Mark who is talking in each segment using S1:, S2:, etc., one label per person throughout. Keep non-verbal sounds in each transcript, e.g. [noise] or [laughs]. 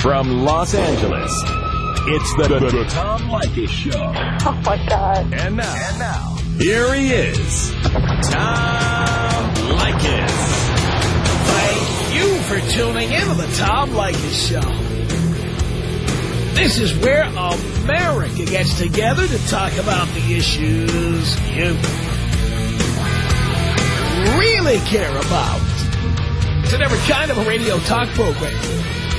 S1: From Los Angeles, it's the, the, the Tom Leykis Show.
S2: Oh, my God.
S1: And now, and now, here he is, Tom Leykis.
S3: Thank you for tuning in to the Tom Leykis Show. This is where America gets together to talk about the issues you really care about. It's a different kind of a radio talk program.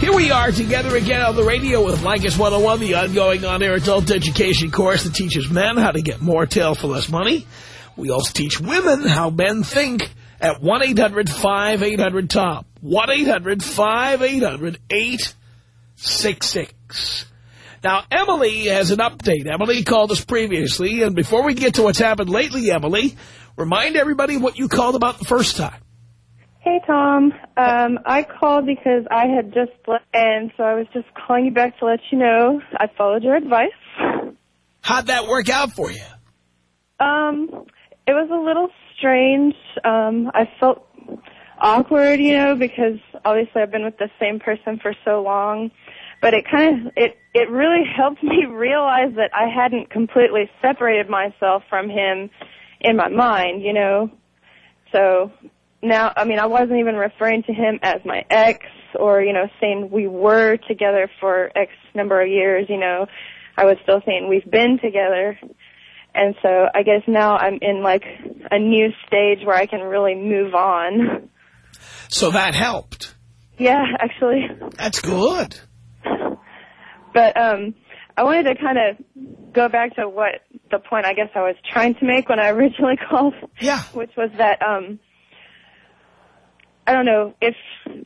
S3: Here we are together again on the radio with Leykis 101, the ongoing on-air adult education course that teaches men how to get more tail for less money. We also teach women how men think at 1-800-5800-TOM. 1-800-5800-866. Now, Emily has an update. Emily called us previously, and before we get to what's happened lately, Emily, remind everybody what you called about the first time.
S2: Hey, Tom. Um, I called because I had just left, and so I was just calling you back to let you know I followed your advice.
S3: How'd that work out for you?
S2: Um, it was a little strange. Um, I felt awkward, you know, because obviously I've been with the same person for so long. But it kind of, it, it really [laughs] helped me realize that I hadn't completely separated myself from him in my mind, you know. So now, I mean, I wasn't even referring to him as my ex or, you know, saying we were together for X number of years, you know. I was still saying we've been together. And so I guess now I'm in like a new stage where I can really move on.
S3: So that helped.
S2: Yeah, actually.
S3: That's good.
S2: But um I wanted to kind of go back to what the point I guess I was trying to make when I originally [laughs] called.
S3: Yeah.
S2: Which was that um I don't know if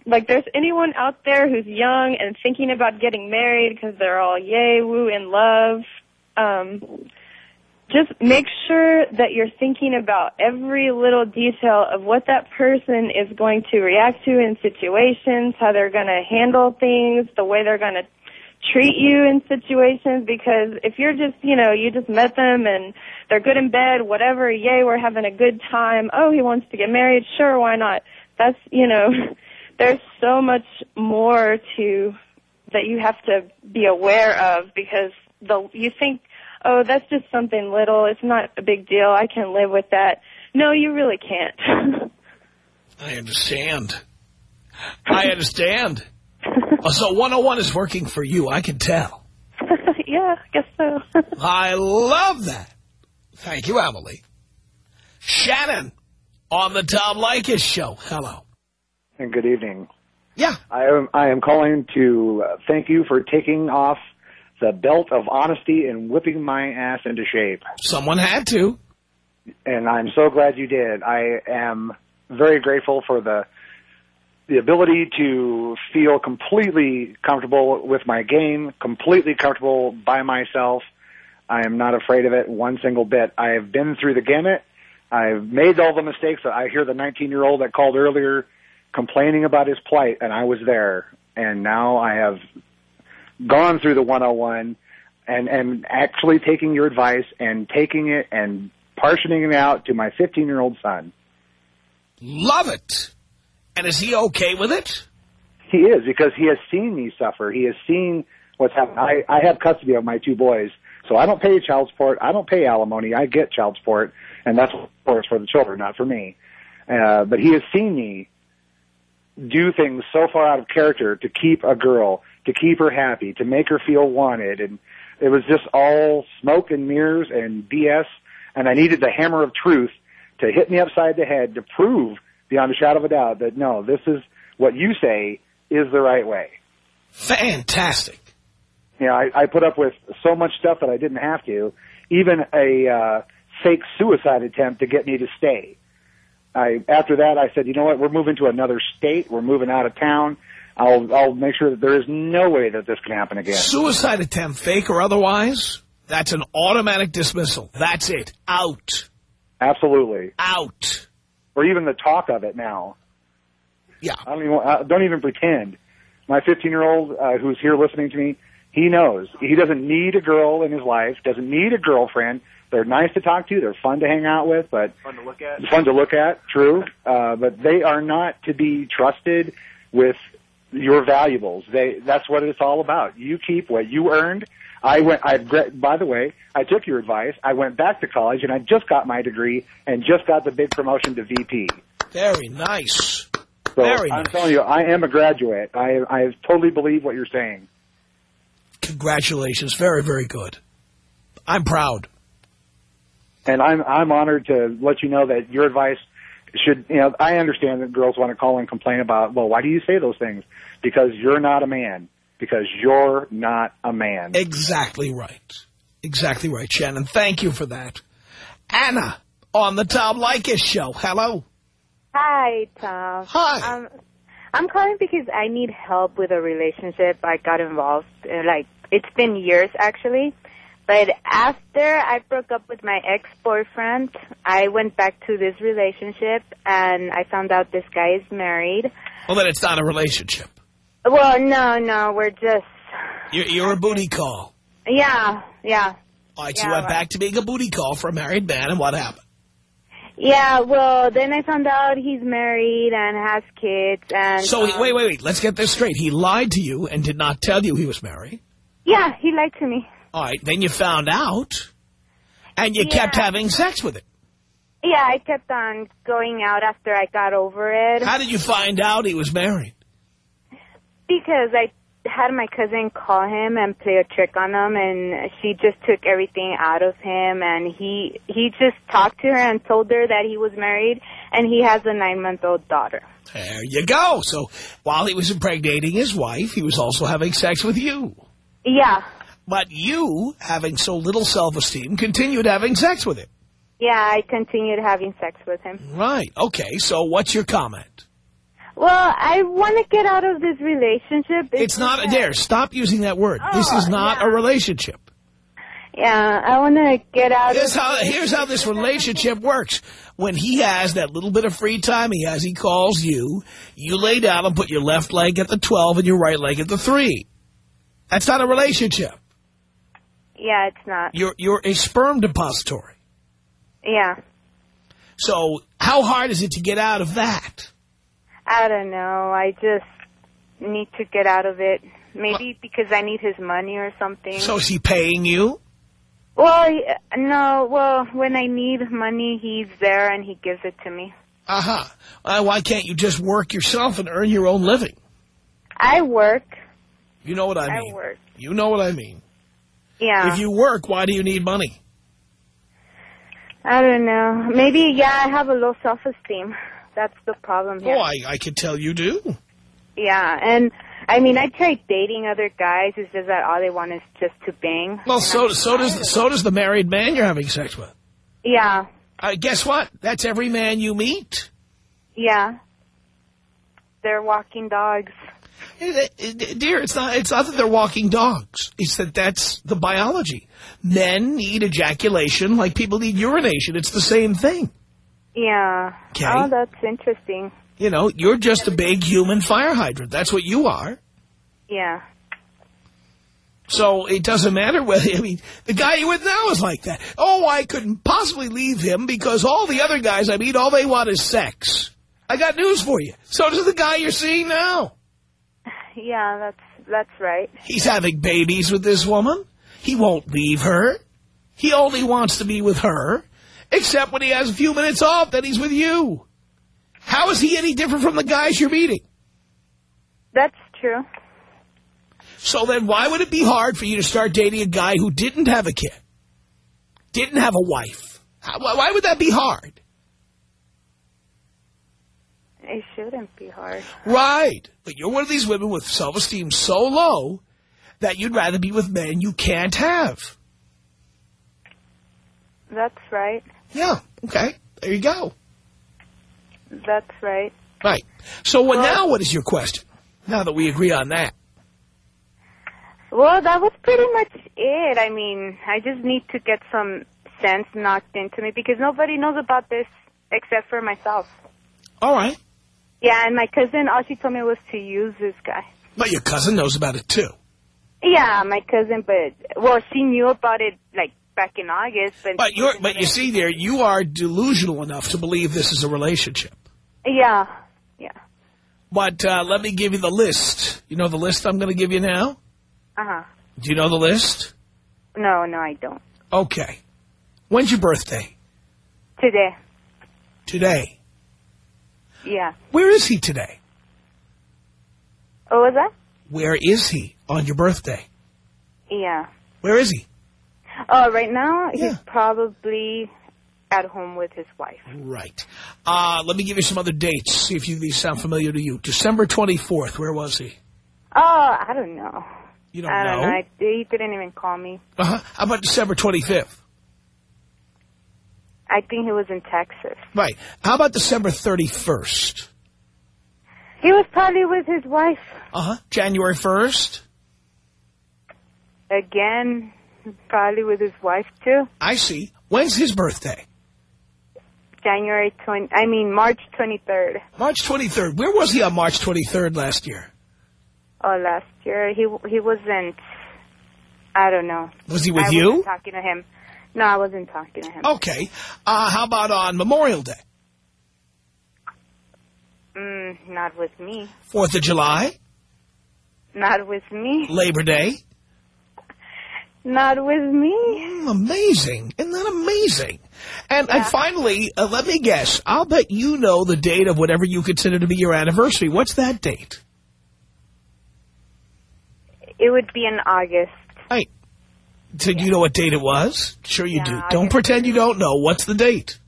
S2: like there's anyone out there who's young and thinking about getting married because they're all yay woo in love. Um just make sure that you're thinking about every little detail of what that person is going to react to in situations, how they're going to handle things, the way they're going to treat you in situations because if you're just, you know, you just met them and they're good in bed, whatever, yay, we're having a good time. Oh, he wants to get married. Sure, why not? That's, you know, [laughs] there's so much more to that you have to be aware of because the you think oh, that's just something little. It's not a big deal. I can live with that. No, you really can't. [laughs]
S3: I understand. I understand. Oh, so 101 is working for you. I can tell. [laughs]
S2: yeah, I guess so.
S3: I love that. Thank you, Emily. Shannon on the Tom Leykis show. Hello.
S4: And good evening.
S3: Yeah.
S4: I am, I am calling to uh, thank you for taking off the belt of honesty and whipping my ass into shape.
S3: Someone had to.
S4: And I'm so glad you did. I am very grateful for the the ability to feel completely comfortable with my game, completely comfortable by myself. I am not afraid of it one single bit. I have been through the gamut. I've made all the mistakes. I hear the 19-year-old that called earlier complaining about his plight, and I was there. And now I have gone through the 101 and and actually taking your advice and taking it and partitioning it out to my 15 year old son.
S3: Love it. And is he okay with it?
S4: He is because he has seen me suffer. He has seen what's happened. I, I have custody of my two boys, so I don't pay child support. I don't pay alimony. I get child support, and that's for for the children, not for me. Uh, but he has seen me do things so far out of character to keep a girl, to keep her happy, to make her feel wanted, and it was just all smoke and mirrors and BS. And I needed the hammer of truth to hit me upside the head to prove beyond a shadow of a doubt that no, this is what you say is the right way.
S3: Fantastic.
S4: You know, I, I put up with so much stuff that I didn't have to, even a uh, fake suicide attempt to get me to stay. I after that I said, you know what, we're moving to another state, we're moving out of town. I'll I'll make sure that there is no way that this can happen again.
S3: Suicide attempt, fake or otherwise, that's an automatic dismissal. That's it. Out.
S4: Absolutely.
S3: Out.
S4: Or even the talk of it now.
S3: Yeah.
S4: I don't even I don't even pretend. My 15 year old uh, who's here listening to me, he knows he doesn't need a girl in his life, doesn't need a girlfriend. They're nice to talk to, they're fun to hang out with, but
S5: Fun to look at.
S4: fun to look at. True, uh, but they are not to be trusted with your valuables. They that's what it's all about. You keep what you earned. I went. I by the way, I took your advice. I went back to college and I just got my degree and just got the big promotion to VP.
S3: Very nice.
S4: So
S3: Very
S4: I'm
S3: nice.
S4: telling you, I am a graduate. I I totally believe what you're saying.
S3: Congratulations. Very, very good. I'm proud.
S4: And I'm I'm honored to let you know that your advice should you know I understand that girls want to call and complain about well why do you say those things because you're not a man because you're not a man
S3: Exactly right. Exactly right, Shannon. Thank you for that. Anna on the Tom Leykis show. Hello.
S6: Hi, Tom.
S3: Hi.
S6: Um, I'm calling because I need help with a relationship. I got involved, uh, like, it's been years actually. But after I broke up with my ex-boyfriend, I went back to this relationship and I found out this guy is married.
S3: Well, then it's not a relationship.
S6: Well, no, no, we're just,
S3: You're, you're a booty call.
S6: yeah, yeah.
S3: All right, so
S6: Yeah,
S3: you went
S6: right.
S3: back to being a booty call for a married man, and what happened?
S6: Yeah, well, then I found out he's married and has kids and...
S3: So,
S6: um,
S3: wait, wait, wait. Let's get this straight. He lied to you and did not tell you he was married.
S6: Yeah, he lied to me.
S3: All right, then you found out, and you kept having sex with it.
S6: Yeah, I kept on going out after I got over it.
S3: How did you find out he was married?
S6: Because I had my cousin call him and play a trick on him, and she just took everything out of him, and he he just talked to her and told her that he was married, and he has a nine month old daughter.
S3: There you go. So while he was impregnating his wife, he was also having sex with you.
S6: Yeah,
S3: But you, having so little self-esteem, continued having sex with him.
S6: yeah, I continued having sex with him.
S3: Right. Okay, so what's your comment?
S6: Well, I want to get out of this relationship.
S3: It's not,
S6: just-
S3: there, stop using that word. this is
S6: Oh,
S3: not
S6: yeah.
S3: a relationship.
S6: Yeah, I want to get out
S3: Here's
S6: of
S3: how, here's how this relationship works. When he has that little bit of free time he has, he calls you. You lay down and put your left leg at the 12 and your right leg at the 3. That's not a relationship.
S6: Yeah, it's not.
S3: You're, you're a sperm depository.
S6: Yeah,
S3: So how hard is it to get out of that?
S6: I don't know. I just need to get out of it. Maybe because I need his money or something.
S3: So is he paying you?
S6: Well, no. Well, when I need money, he's there and he gives it to me.
S3: Uh-huh. Uh, why can't you just work yourself and earn your own living?
S6: I work.
S3: You know what I
S6: I
S3: mean.
S6: I work.
S3: You know what I mean.
S6: Yeah.
S3: If you work, why do you need money?
S6: I don't know. Maybe yeah. I have a low self-esteem. That's the problem here.
S3: Oh, I, I can tell you do.
S6: Yeah, and I mean, I tried dating other guys. It's just that all they want is just to bang.
S3: Well, so so does so does the married man you're having sex with.
S6: Yeah,
S3: Uh, guess what? That's every man you meet.
S6: yeah. They're walking dogs.
S3: Dear, it's not it's not that they're walking dogs. It's that that's the biology. Men need ejaculation like people need urination. It's the same thing.
S6: Yeah.
S3: Okay.
S6: Oh, that's interesting.
S3: You know, you're just a big human fire hydrant. That's what you are.
S6: Yeah.
S3: So it doesn't matter whether, I mean, the guy you're with now is like that. Oh, I couldn't possibly leave him because all the other guys I meet, all they want is sex. I got news for you. So does the guy you're seeing now.
S6: Yeah, that's that's right.
S3: He's having babies with this woman. He won't leave her. He only wants to be with her, except when he has a few minutes off, then he's with you. How is he any different from the guys you're meeting?
S6: That's true.
S3: So then why would it be hard for you to start dating a guy who didn't have a kid? Didn't have a wife? How, why why would that be hard?
S6: It shouldn't be hard.
S3: Right. But you're one of these women with self-esteem so low that you'd rather be with men you can't have.
S6: That's right.
S3: Yeah. Okay. There you go.
S6: That's right.
S3: Right. So
S6: Well-
S3: now what is your question? Now that we agree on that.
S6: Well, that was pretty much it. I mean, I just need to get some sense knocked into me because nobody knows about this except for myself.
S3: All right.
S6: Yeah, and my cousin, all she told me was to use this guy.
S3: But your cousin knows about it, too.
S6: Yeah, my cousin, but, well, she knew about it, like, back in August. But,
S3: But you're, but you see there, you are delusional enough to believe this is a relationship.
S6: Yeah, yeah.
S3: But uh, let me give you the list. You know the list I'm going to give you now?
S6: Uh-huh.
S3: Do you know the list?
S6: No, no, I don't.
S3: Okay. When's your birthday?
S6: Today.
S3: Today.
S6: Yeah.
S3: Where is he today?
S6: What was that?
S3: Where is he on your birthday?
S6: Yeah.
S3: Where is he?
S6: Oh, right now,
S3: Yeah.
S6: he's probably at home with his wife.
S3: Right. Uh, let me give you some other dates, see if you, these sound familiar to you. December 24th, where was he?
S6: Oh, I don't know.
S3: You don't
S6: I don't
S3: know?
S6: know. I, he didn't even call me.
S3: Uh-huh. How about December 25th?
S6: I think he was in Texas.
S3: Right. How about December 31st?
S6: He was probably with his wife
S3: Uh-huh. January 1st?
S6: again, probably with his wife too.
S3: I see. When's his birthday?
S6: January 20, I mean March 23rd.
S3: March 23rd. Where was he on March 23rd last year?
S6: Oh, last year he he wasn't. I don't know.
S3: Was he with
S6: I
S3: you?
S6: talking to him. No, I wasn't talking to him.
S3: Okay. Uh, how about on Memorial Day?
S6: Mm, not with me.
S3: Fourth of July?
S6: Not with me.
S3: Labor Day?
S6: Not with me.
S3: Mm, amazing. Isn't that amazing? And, and finally, uh, let me guess. I'll bet you know the date of whatever you consider to be your anniversary. What's that date?
S6: It would be in August.
S3: Right. So you know what date it was? Sure you
S6: Yeah,
S3: do.
S6: August
S3: Don't pretend you don't know. What's the date?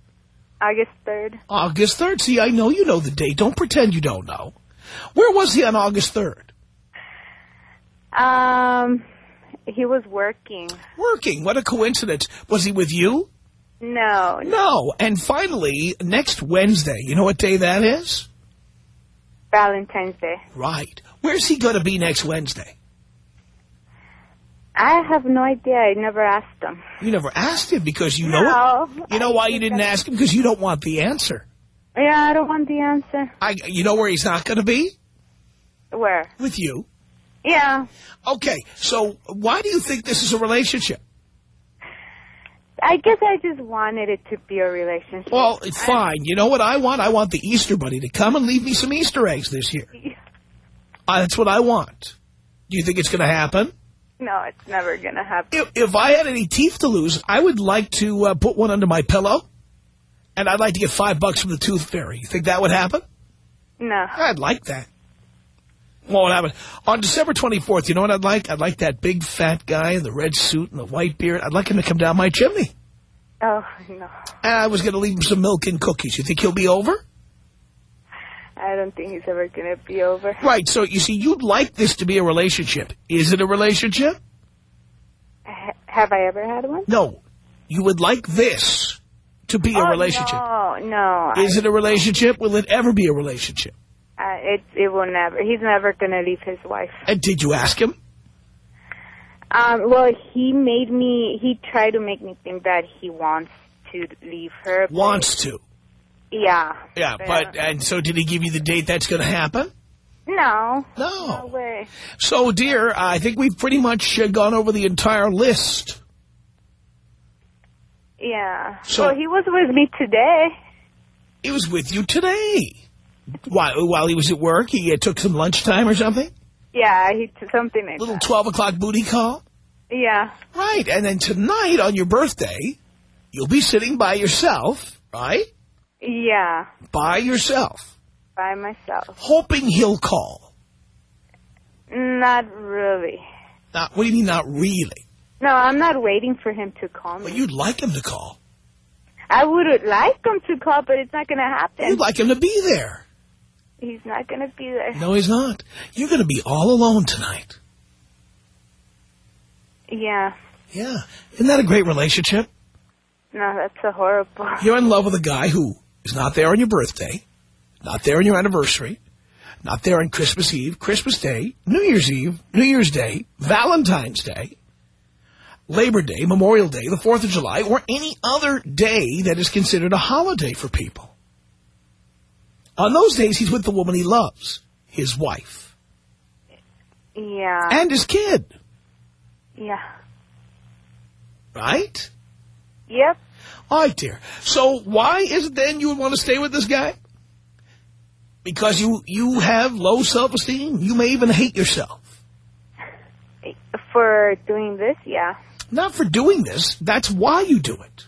S6: August 3rd.
S3: August 3rd. See, I know you know the date. Don't pretend you don't know. Where was he on August 3rd?
S6: Um, he was working.
S3: Working. What a coincidence. Was he with you?
S6: No,
S3: No. And finally, next Wednesday, you know what day that is?
S6: Valentine's Day.
S3: Right. Where's he going to be next Wednesday?
S6: I have no idea. I never asked him.
S3: You never asked him because you know
S6: No.
S3: it. You know
S6: I
S3: why you didn't ask him? Because you don't want the answer.
S6: Yeah, I don't want the answer.
S3: I, you know where he's not going to be?
S6: Where?
S3: With you.
S6: Yeah.
S3: Okay, so why do you think this is a relationship?
S6: I guess I just wanted it to be a relationship.
S3: Well, it's fine. You know what I want? I want the Easter Bunny to come and leave me some Easter eggs this year. [laughs] Uh, that's what I want. Do you think it's going to happen?
S6: No, it's never gonna happen.
S3: If, if I had any teeth to lose, I would like to uh, put one under my pillow, and I'd like to get five bucks from the tooth fairy. You think that would happen?
S6: No.
S3: I'd like that. What would happen? On December 24th, you know what I'd like? I'd like that big fat guy in the red suit and the white beard. I'd like him to come down my chimney.
S6: Oh, no.
S3: And I was going to leave him some milk and cookies. You think he'll be over?
S6: I don't think it's ever gonna be over.
S3: Right, so you see, you'd like this to be a relationship. Is it a relationship?
S6: H- have I ever had one?
S3: No. You would like this to be a
S6: oh,
S3: relationship.
S6: No, no.
S3: Is it a relationship? Will it ever be a relationship?
S6: I, it it will never. He's never gonna leave his wife.
S3: And did you ask him?
S6: Um. Well, he made me. He tried to make me think that he wants to leave her.
S3: Wants to.
S6: Yeah.
S3: Yeah, but, and so did he give you the date that's going to happen?
S6: no. No
S3: No.
S6: way.
S3: So, dear, I think we've pretty much uh, gone over the entire list.
S6: Yeah.
S3: So-
S6: well, he was with me today.
S3: He was with you today. While, while he was at work, he uh, took some lunchtime or something?
S6: Yeah, he took something like
S3: Little
S6: that.
S3: 12 o'clock booty call?
S6: Yeah.
S3: Right, and then tonight on your birthday, you'll be sitting by yourself, right?
S6: Yeah.
S3: By yourself,
S6: By myself.
S3: hoping he'll call.
S6: Not really.
S3: Not, what do you mean not really?
S6: No, I'm not waiting for him to call me.
S3: Well, you'd like him to call.
S6: I would like him to call, but it's not going to happen.
S3: You'd like him to be there.
S6: He's not going to be there.
S3: No, he's not. You're going to be all alone tonight.
S6: Yeah.
S3: Yeah. Isn't that a great relationship?
S6: No, that's a horrible.
S3: You're in love with a guy who is not there on your birthday, not there on your anniversary, Not there on Christmas Eve, Christmas Day, New Year's Eve, New Year's Day, Valentine's Day, Labor Day, Memorial Day, the 4th of July, or any other day that is considered a holiday for people. On those days, he's with the woman he loves, his wife,
S6: Yeah.
S3: and his kid,
S6: yeah.
S3: right?
S6: Yep.
S3: All right, dear. So why is it then you would want to stay with this guy? Because you, you have low self-esteem. You may even hate yourself.
S6: For doing this, yeah.
S3: Not for doing this. That's why you do it.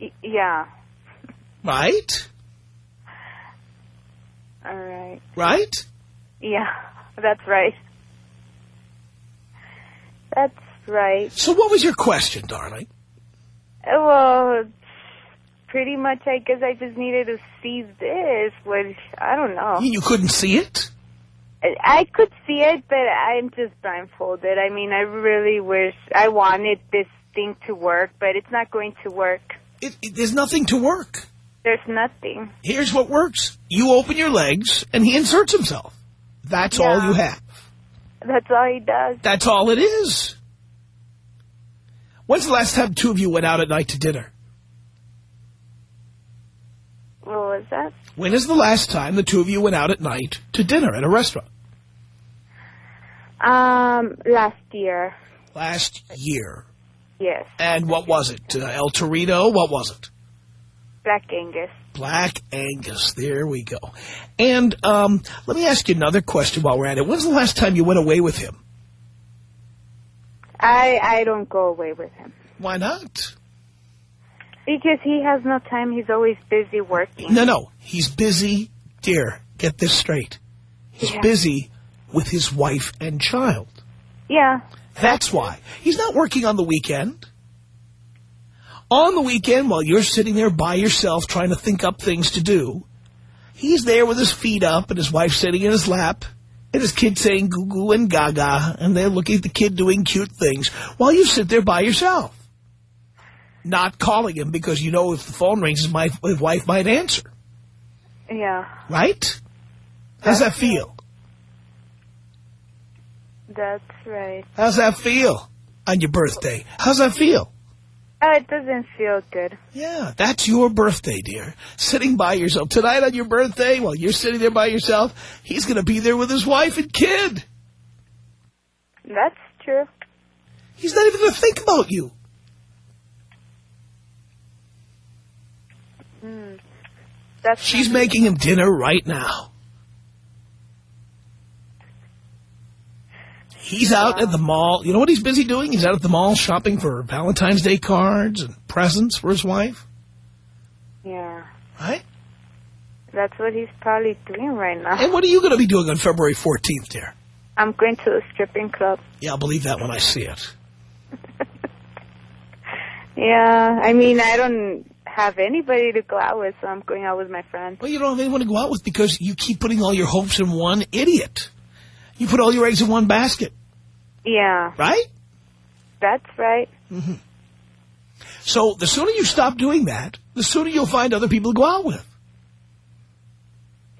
S6: Y- yeah.
S3: Right?
S6: All right.
S3: Right?
S6: Yeah. That's right. That's right.
S3: So what was your question, darling?
S6: Well, pretty much, I guess I just needed to see this, which I don't know.
S3: You couldn't see it?
S6: I could see it, but I'm just blindfolded. I mean, I really wish I wanted this thing to work, but it's not going to work.
S3: it, it there's nothing to work.
S6: There's nothing.
S3: Here's what works. You open your legs, and he inserts himself. That's all you have.
S6: That's all he does.
S3: That's all it is. When's the last time two of you went out at night to dinner?
S6: What was that?
S3: When is the last time the two of you went out at night to dinner at a restaurant?
S6: Um, last year.
S3: Last year.
S6: Yes.
S3: And what was it? Uh, El Torito? What was it?
S6: Black Angus.
S3: Black Angus. There we go. And um, let me ask you another question while we're at it. When's the last time you went away with him?
S6: I I don't go away with him
S3: Why not?
S6: Because he has no time. He's always busy working.
S3: No, no. He's busy. Dear, get this straight. He's
S6: Yeah.
S3: busy with his wife and child.
S6: Yeah.
S3: That's why. He's not working on the weekend. On the weekend, while you're sitting there by yourself trying to think up things to do, he's there with his feet up and his wife sitting in his lap and his kid saying goo goo and gaga and they're looking at the kid doing cute things while you sit there by yourself. Not calling him because you know if the phone rings, his, my, his wife might answer.
S6: Yeah.
S3: Right? How's that feel?
S6: That's right.
S3: How's that feel on your birthday? How's that feel?
S6: Oh, it doesn't feel good.
S3: Yeah, that's your birthday, dear. Sitting by yourself. Tonight on your birthday, while you're sitting there by yourself, he's going to be there with his wife and kid.
S6: That's true.
S3: He's not even going to think about you.
S6: That's
S3: She's making him dinner right now. He's out at the mall. You know what he's busy doing? He's out at the mall shopping for Valentine's Day cards and presents for his wife.
S6: Yeah.
S3: Right?
S6: That's what he's probably doing right now.
S3: And what are you going to be doing on February 14th, dear?
S6: I'm going to a stripping club.
S3: Yeah, I'll believe that when I see it. [laughs]
S6: Yeah, I mean, I don't have anybody to go out with, so I'm going out with my friends.
S3: Well, you don't have anyone to go out with because you keep putting all your hopes in one idiot. You put all your eggs in one basket,
S6: Yeah,
S3: right?
S6: that's right.
S3: mhm So the sooner you stop doing that, the sooner you'll find other people to go out with.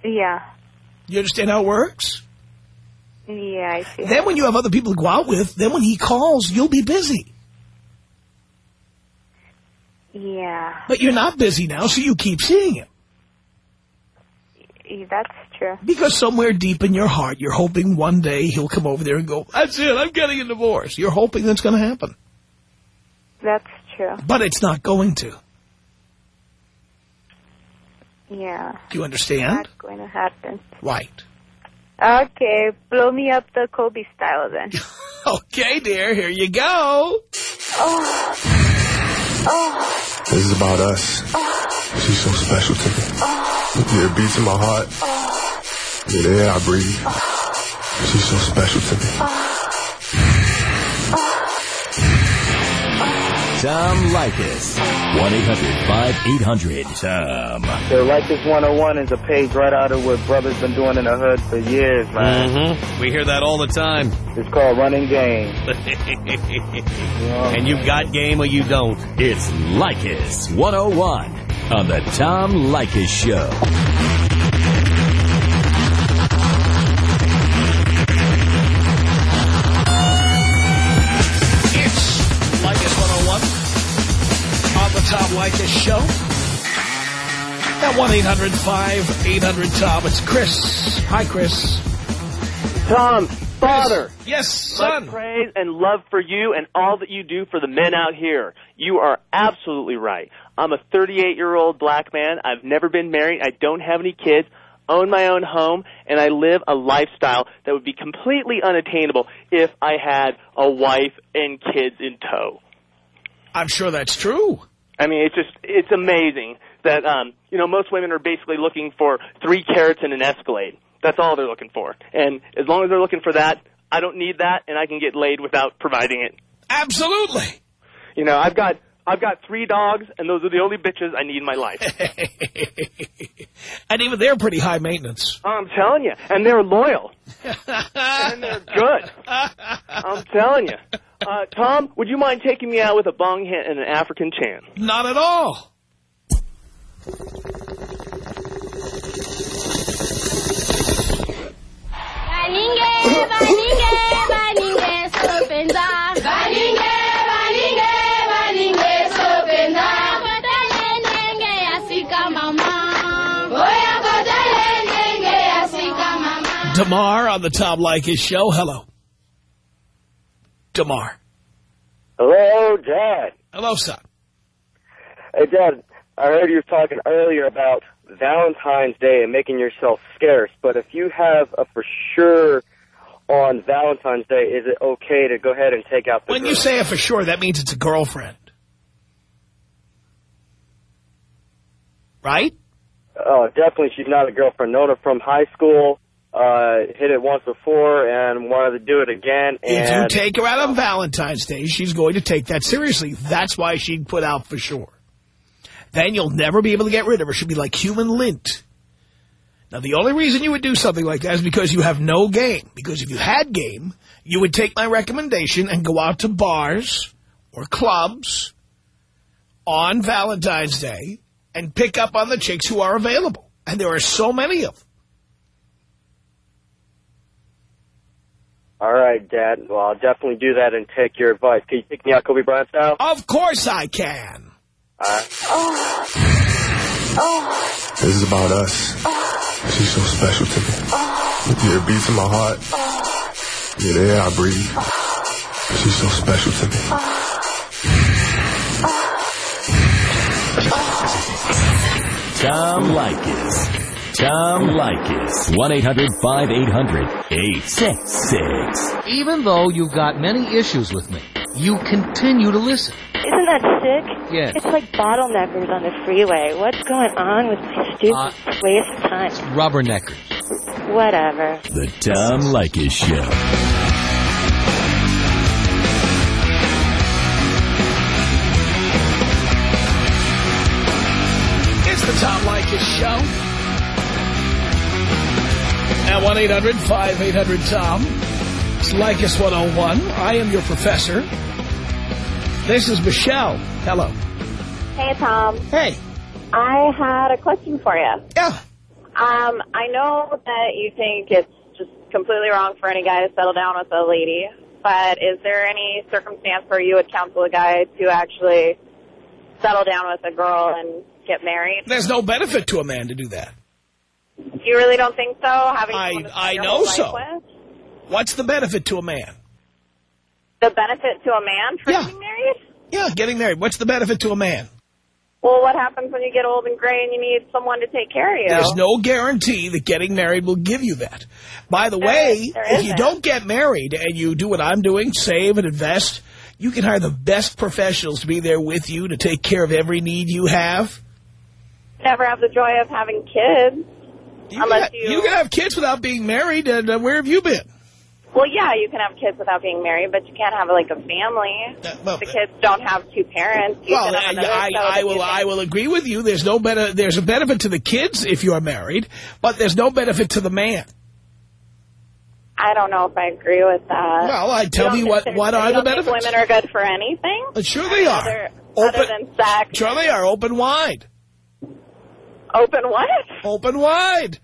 S6: Yeah,
S3: You understand how it works?
S6: yeah, I see.
S3: Then when you have other people to go out with, then when he calls, you'll be busy.
S6: Yeah,
S3: But you're not busy now, so you keep seeing him.
S6: yeah, that's true.
S3: Because somewhere deep in your heart, you're hoping one day he'll come over there and go, that's it, I'm getting a divorce. You're hoping that's going to happen.
S6: That's true.
S3: But it's not going to.
S6: Yeah,
S3: Do you understand?
S6: not going to happen.
S3: Right.
S6: Okay, blow me up the Kobe style then. [laughs]
S3: Okay, dear, here you go. Oh. Oh.
S5: This is about us. She's so special to me. Yeah, it beats in my heart. Yeah, the air I breathe. She's so special to me.
S1: Tom Leykis. 1-800-5800-TOM.
S7: So like this 101 is a page right out of what brothers been doing in the hood for years, man.
S1: Mm-hmm. We hear that all the time.
S7: It's called running game. [laughs]
S1: and you've got game or you don't. It's Leykis 101 on the Tom Leykis Show.
S3: At 1-800-5800-TOM. It's Chris. Hi, Chris.
S8: Tom, father.
S3: Yes, son.
S8: Praise and love for you and all that you do for the men out here. You are absolutely right. I'm a 38-year-old black man. I've never been married. I don't have any kids, own my own home, and I live a lifestyle that would be completely unattainable if I had a wife and kids in tow.
S3: I'm sure that's true.
S8: I mean, it's just, it's amazing that, um, you know, most women are basically looking for three carats and an Escalade. That's all they're looking for. And as long as they're looking for that, I don't need that, and I can get laid without providing it.
S3: Absolutely.
S8: You know, I've got I've got three dogs, and those are the only bitches I need in my life. [laughs]
S3: and even they're pretty high maintenance.
S8: I'm telling you, and they're loyal, and they're good. I'm telling you. Uh, Tom, would you mind taking me out with a bong hit and an African chant?
S3: Not at all. Damar on the Tom Leykis show. Hello. Damar.
S7: Hello, Dad.
S3: Hello, son.
S7: Hey, Dad, I heard you were talking earlier about Valentine's Day and making yourself scarce, but if you have a for sure on Valentine's Day, is it okay to go ahead and take out the
S3: When
S7: girl?
S3: you say it for sure, that means it's a girlfriend. Right?
S7: Oh, definitely she's not a girlfriend. Known her from high school, uh, hit it once before and wanted to do it again.
S3: If you take her out on Valentine's Day, she's going to take that seriously. That's why she'd put out for sure. Then you'll never be able to get rid of her. She'll be like human lint. Now, the only reason you would do something like that is because you have no game. Because if you had game, you would take my recommendation and go out to bars or clubs on Valentine's Day and pick up on the chicks who are available. And there are so many of them.
S7: All right, Dad. Well, I'll definitely do that and take your advice. Can you take me out Kobe Bryant style?
S3: Of course I can.
S7: Uh,
S5: This is about us. She's so special to me. Yeah, it beats in my heart. Yeah, the air I breathe. She's so special to me.
S1: Tom Leykis. Tom Leykis. 1-800-5800-866.
S9: Even though you've got many issues with me, you continue to listen.
S10: Isn't that sick?
S9: Yes.
S10: It's like bottleneckers on the freeway. What's going on with my stupid
S9: Uh,
S10: waste of time?
S9: Rubberneckers.
S10: Whatever.
S1: The Tom Leykis Show.
S3: It's the Tom Leykis Show. At 1-800-5800-TOM. It's Leykis 101. I am your professor. This is Michelle. Hello.
S11: Hey, Tom.
S3: Hey.
S11: I had a question for you.
S3: Yeah.
S11: Um, I know that you think it's just completely wrong for any guy to settle down with a lady, but is there any circumstance where you would counsel a guy to actually settle down with a girl and get married?
S3: There's no benefit to a man to do that.
S11: You really don't think so? Having
S3: I-
S11: someone to spend
S3: I know so.
S11: With?
S3: What's the benefit to a man?
S11: The benefit to a man for
S3: Yeah.
S11: getting married?
S3: Yeah, getting married. What's the benefit to a man?
S11: Well, what happens when you get old and gray and you need someone to take care of you?
S3: There's no guarantee that getting married will give you that. By the way,
S11: there
S3: if you don't get married and you do what I'm doing, save and invest, you can hire the best professionals to be there with you to take care of every need you have.
S11: Never have the joy of having kids.
S3: You
S11: Unless
S3: can,
S11: you-
S3: you can have kids without being married, and uh, where have you been?
S11: Well, yeah, you can have kids without being married, but you can't have like a family.
S3: well,
S11: the kids don't have two parents. You
S3: Well, I, I, will. I will agree with you. There's no better. There's a benefit to the kids if you are married, but there's no benefit to the man.
S11: I don't know if I agree with that.
S3: Well, I tell
S11: You
S3: me what- what are the benefits?
S11: Women are good for anything.
S3: But sure they are.
S11: Other,
S3: Open-
S11: other than sex.
S3: Sure they are. Open wide.
S11: Open what?
S3: Open wide.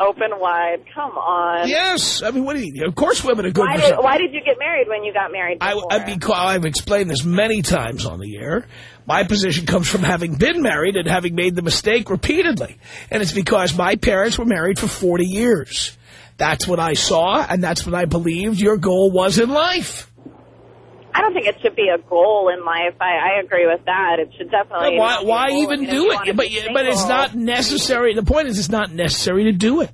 S11: Open wide. Come on.
S3: Yes. I mean, what do you, of course women are good
S11: Why did,
S3: something.
S11: why did you get married when you got married
S3: I,
S11: before?
S3: I, because I've explained this many times on the air. My position comes from having been married and having made the mistake repeatedly. And it's because my parents were married for 40 years. That's what I saw, and that's what I believed your goal was in life.
S11: I don't think it should be a goal in life. I, I agree with that. It should definitely.
S3: why
S11: a
S3: why
S11: goal.
S3: even
S11: I mean, if
S3: do it? But, but it's not necessary. The point is it's not necessary to do it.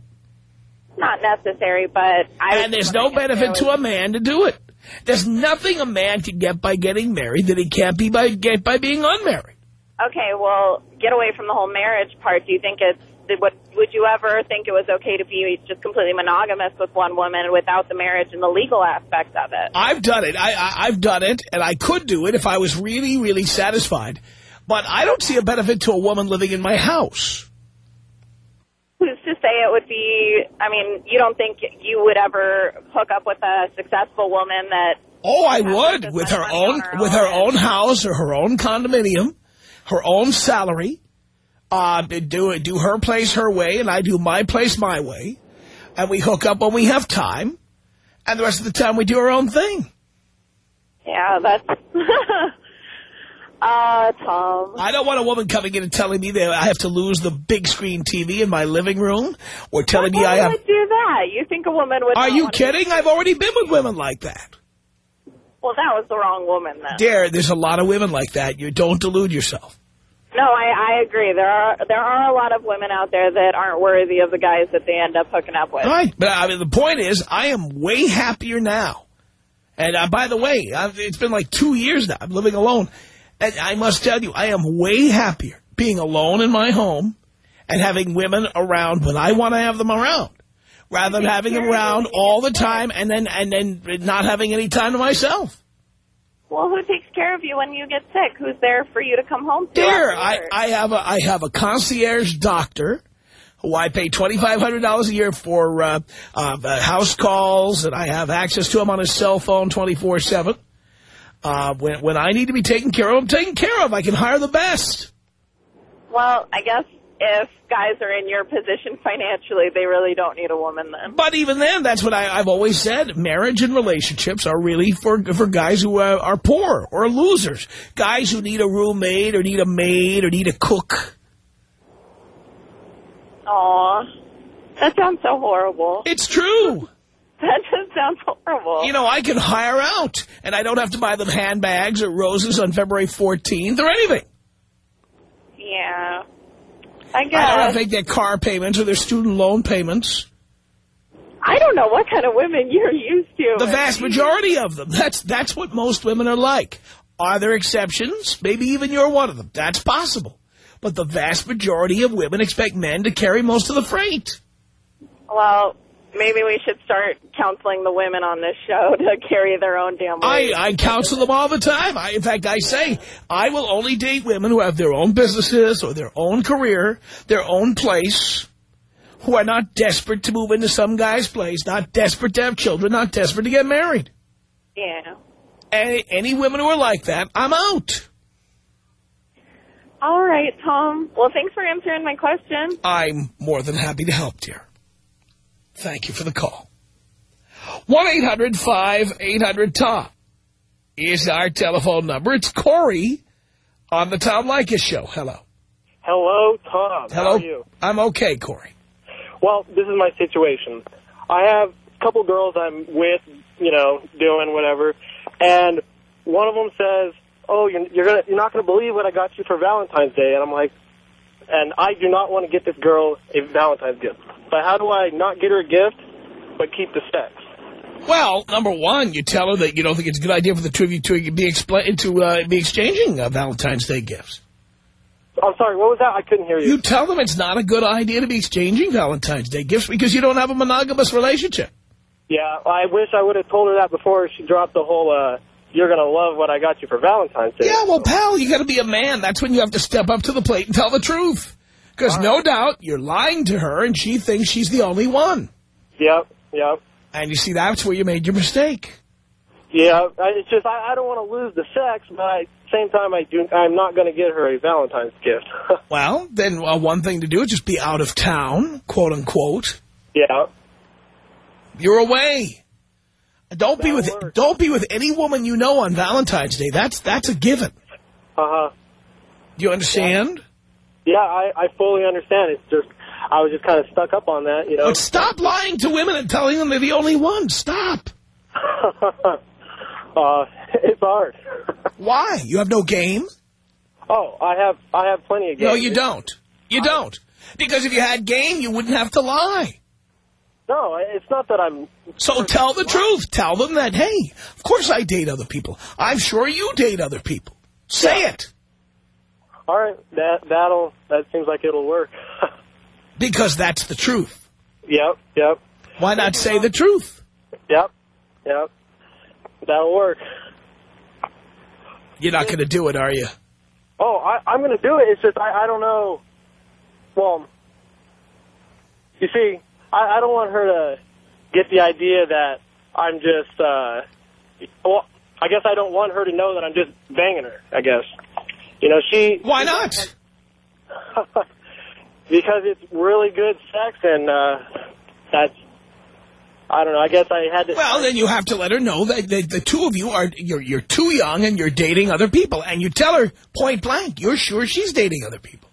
S11: not necessary. But I.
S3: And there's no benefit to a man to do it. There's nothing a man can get by getting married that he can't be by get by being unmarried.
S11: Okay, well, get away from the whole marriage part. Do you think it's did what would you ever think it was okay to be just completely monogamous with one woman without the marriage and the legal aspect of it?
S3: I've done it. I, I, I've done it, and I could do it if I was really, really satisfied. But I don't see a benefit to a woman living in my house.
S11: Who's to say it would be? I mean, you don't think you would ever hook up with a successful woman that?
S3: Oh, I would with her own with her own house or her own condominium, her own salary. Uh, do do her place her way, and I do my place my way, and we hook up when we have time, and the rest of the time we do our own thing.
S11: Yeah, that's. [laughs] uh, Tom.
S3: I don't want a woman coming in and telling me that I have to lose the big screen TV in my living room, or telling me I
S11: Why
S3: have.
S11: would do that? You think a woman would?
S3: Are you kidding? I've already been with women like that.
S11: Well, that was the wrong woman then.
S3: Dare, there's a lot of women like that. You don't delude yourself.
S11: No, I, I agree. There are there are a lot of women out there that aren't worthy of the guys that they end up hooking up with.
S3: Right. But I mean, the point is, I am way happier now. And uh, by the way, I've, it's been like two years now. I'm living alone. And I must tell you, I am way happier being alone in my home and having women around when I want to have them around. Rather than having them around all the time and then and then not having any time to myself.
S11: Well, who takes care of you when you get sick? Who's there for you to come home to?
S3: Dear, I? I have a I have a concierge doctor who I pay twenty five hundred dollars a year for uh, uh, uh, house calls, and I have access to him on his cell phone twenty four seven. Uh, when when I need to be taken care of, I'm taken care of. I can hire the best.
S11: Well, I guess if guys are in your position financially, they really don't need a woman then.
S3: But even then, that's what I, I've always said. Marriage and relationships are really for for guys who uh, are poor or losers. Guys who need a roommate or need a maid or need a cook.
S11: Aw, that sounds so horrible.
S3: It's true.
S11: That just sounds horrible.
S3: You know, I can hire out, and I don't have to buy them handbags or roses on February 14th or anything.
S11: Yeah, I guess.
S3: I don't
S11: guess.
S3: have to make their car payments or their student loan payments.
S11: I don't know what kind of women you're used to.
S3: The vast majority of them. That's that's what most women are like. Are there exceptions? Maybe even you're one of them. That's possible. But the vast majority of women expect men to carry most of the freight.
S11: Well, maybe we should start counseling the women on this show [laughs] to carry their own damn
S3: I. I counsel them all the time. I, in fact, I say I will only date women who have their own businesses or their own career, their own place, who are not desperate to move into some guy's place, not desperate to have children, not desperate to get married.
S11: Yeah.
S3: Any, any women who are like that, I'm out.
S11: All right, Tom. Well, thanks for answering my question.
S3: I'm more than happy to help, dear. Thank you for the call. 1-800-5800-TOM is our telephone number. It's Corey on the Tom Leykis Show. Hello.
S12: Hello, Tom.
S3: Hello.
S12: How are you?
S3: I'm okay, Corey.
S12: Well, this is my situation. I have a couple girls I'm with, you know, doing whatever, and one of them says, "Oh, you're, you're gonna, you're not gonna believe what I got you for Valentine's Day," and I'm like, and I do not want to get this girl a Valentine's gift. But how do I not get her a gift, but keep the sex?
S3: Well, number one, you tell her that you don't think it's a good idea for the two of you to be, to, uh, be exchanging uh, Valentine's Day gifts.
S12: I'm sorry, what was that? I couldn't hear you.
S3: You tell them it's not a good idea to be exchanging Valentine's Day gifts because you don't have a monogamous relationship.
S12: Yeah, I wish I would have told her that before she dropped the whole, uh, you're going to love what I got you for Valentine's Day.
S3: Yeah, well, pal, you got to be a man. That's when you have to step up to the plate and tell the truth. Because no doubt you're lying to her and she thinks she's the only one.
S12: Yep, yep.
S3: And you see, that's where you made your mistake.
S12: Yeah, I- it's just I, I don't want to lose the sex, but at the same time, I do. I'm not going to get her a Valentine's gift. [laughs]
S3: Well, then uh, one thing to do is just be out of town, quote unquote.
S12: Yeah.
S3: You're away. Don't be with don't be with any woman you know on Valentine's Day. That's that's a given.
S12: Uh-huh.
S3: Do you understand?
S12: Yeah, I, I fully understand. It's just, I was just kind of stuck up on that, you know.
S3: But stop lying to women and telling them they're the only one. Stop. [laughs]
S12: uh, it's hard. [laughs]
S3: Why? You have no game?
S12: Oh, I have, I have plenty of game.
S3: No, you don't. You don't. Because if you had game, you wouldn't have to lie.
S12: No, it's not that I'm...
S3: So tell the truth. Tell them that, hey, of course I date other people. I'm sure you date other people. Say it.
S12: All right, that, that'll, that seems like it'll work. [laughs]
S3: Because that's the truth.
S12: Yep, yep.
S3: Why not say the truth?
S12: Yep, yep. That'll work.
S3: You're not going to do it, are you?
S12: Oh, I, I'm going to do it. It's just I, I don't know. Well, you see, I, I don't want her to get the idea that I'm just. Uh, well, I guess I don't want her to know that I'm just banging her. I guess, you know, she.
S3: Why not? [laughs]
S12: because it's really good sex, and uh, that's. I don't know. I guess I had to.
S3: Well, then you have to let her know that the, the two of you are you're you're too young and you're dating other people, and you tell her point blank you're sure she's dating other people,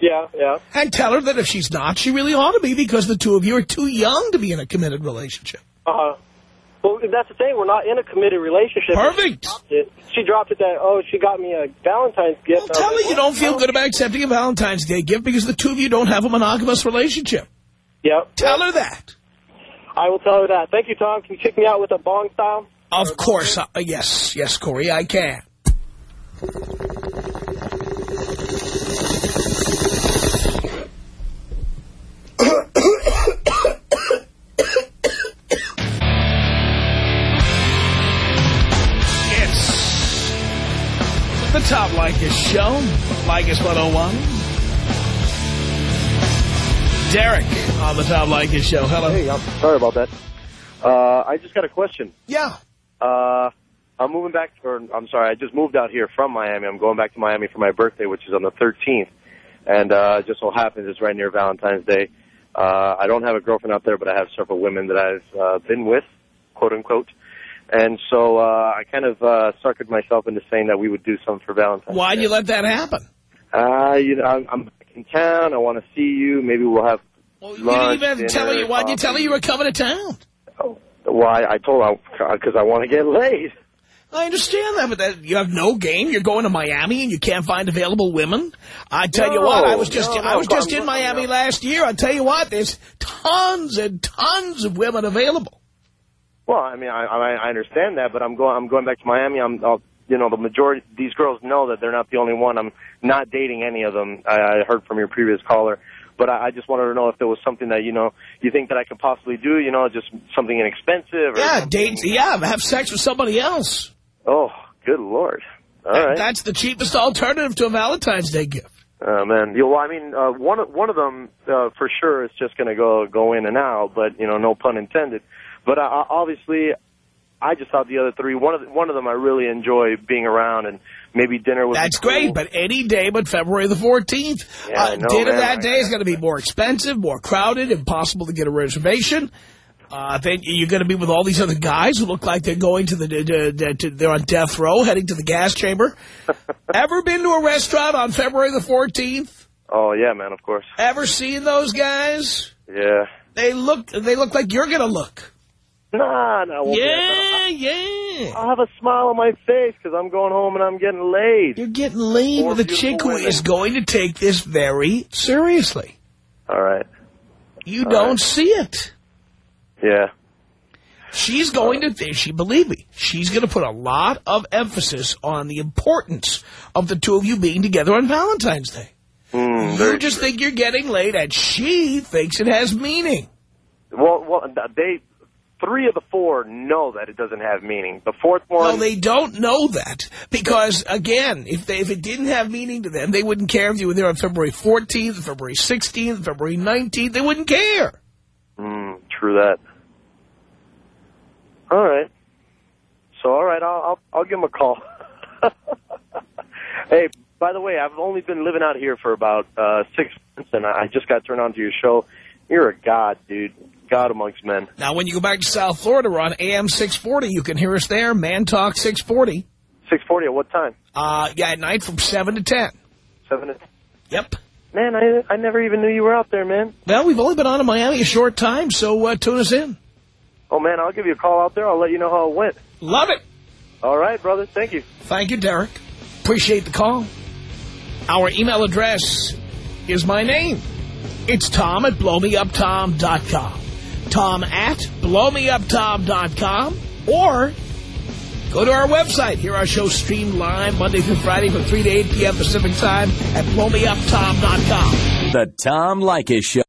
S12: Yeah, yeah.
S3: and tell her that if she's not, she really ought to be because the two of you are too young to be in a committed relationship.
S12: Uh, well, that's the thing. We're not in a committed relationship.
S3: Perfect.
S12: She dropped it, she dropped it that, oh, she got me a Valentine's gift.
S3: Well, tell her you don't feel good about accepting a Valentine's Day gift because the two of you don't have a monogamous relationship.
S12: Yep.
S3: Tell her that.
S12: I will tell her that. Thank you, Tom. Can you kick me out with a bong style?
S3: Of course. Uh, yes, yes, Corey, I can. Tom Leykis Show. Leykis 101. Derek on the Tom Leykis Show. Hello.
S13: Hey, I'm sorry about that. Uh, I just got a question.
S3: Yeah.
S13: Uh, I'm moving back, or I'm sorry, I just moved out here from Miami. I'm going back to Miami for my birthday, which is on the 13th. And uh, just so happens it's right near Valentine's Day. Uh, I don't have a girlfriend out there, but I have several women that I've uh, been with, quote unquote. And so uh, I kind of uh, suckered myself into saying that we would do something for Valentine's
S3: Why'd you let that happen?
S13: Uh, you know, I'm, I'm back in town. I want to see you. Maybe we'll have well,
S3: You didn't even have to tell her. Why'd you tell her you were coming to town?
S13: Oh, Why? I told her because I want to get laid.
S3: I understand that, but that, you have no game. You're going to Miami and you can't find available women. I tell you what, I was just
S13: no,
S3: I was
S13: no,
S3: just
S13: I'm-
S3: in Miami last year. I tell you what, there's tons and tons of women available.
S13: Well, I mean, I, I I understand that, but I'm going. I'm going back to Miami. I'm, I'll, you know, the majority these girls know that they're not the only one. I'm not dating any of them. I, I heard from your previous caller, but I, I just wanted to know if there was something that you know you think that I could possibly do. You know, just something inexpensive. Or
S3: Yeah, date. Yeah, have sex with somebody else.
S13: Oh, good lord! All right.
S3: That's the cheapest alternative to a Valentine's Day gift.
S13: Oh man, you know, well, I mean, uh, one of one of them uh, for sure is just going to go go in and out, but you know, no pun intended. But uh, obviously, I just thought the other three. One of the, one of them I really enjoy being around, and maybe dinner with.
S3: That's great, but any day but February the 14th.
S13: Yeah,
S3: uh,
S13: know,
S3: dinner
S13: man.
S3: that day is going to be more expensive, more crowded, impossible to get a reservation. Uh, you're going to be with all these other guys who look like they're going to the, to, to, to, they're on death row, heading to the gas chamber. [laughs] Ever been to a restaurant on February the 14th?
S13: Oh yeah, man, of course.
S3: Ever seen those guys?
S13: Yeah.
S3: They look, they look like you're going to look.
S13: Nah, nah. won't
S3: Yeah, yeah.
S13: I'll have a smile on my face because I'm going home and I'm getting laid.
S3: You're getting laid
S13: Four
S3: with a chick who
S13: women.
S3: is going to take this very seriously.
S13: All right.
S3: You
S13: All
S3: don't
S13: right.
S3: see it.
S13: Yeah.
S3: She's going to she believe me, she's going to put a lot of emphasis on the importance of the two of you being together on Valentine's Day.
S13: Mm,
S3: you just think you're getting laid, and she thinks it has meaning.
S13: Well, well, they three of the four know that it doesn't have meaning. The fourth one.
S3: No, they don't know that because, again, if they, if it didn't have meaning to them, they wouldn't care if you were there on February 14th, February 16th, February 19th. They wouldn't care.
S13: Mm, true that. All right. So, all right, I'll I'll, I'll give him a call. [laughs] hey, by the way, I've only been living out here for about uh, six months, and I just got turned on to your show. You're a god, dude. God amongst men.
S3: Now, when you go back to South Florida, we're on AM 640. You can hear us there, Man Talk 640.
S13: 640 at what time?
S3: Uh, yeah, at night from 7 to 10.
S13: 7 to
S3: Yep.
S13: Man, I I never even knew you were out there, man.
S3: Well, we've only been on in Miami a short time, so uh, tune us in.
S13: Oh, man, I'll give you a call out there. I'll let you know how it went.
S3: Love it.
S13: All right, brother. Thank you.
S3: Thank you, Derek. Appreciate the call. Our email address is my name. It's Tom at blowmeuptom.com. Tom at blowmeuptom.com. Or go to our website. Hear our show streamed live Monday through Friday from 3 to 8 p.m. Pacific time at blowmeuptom.com.
S1: The Tom Leykis Show.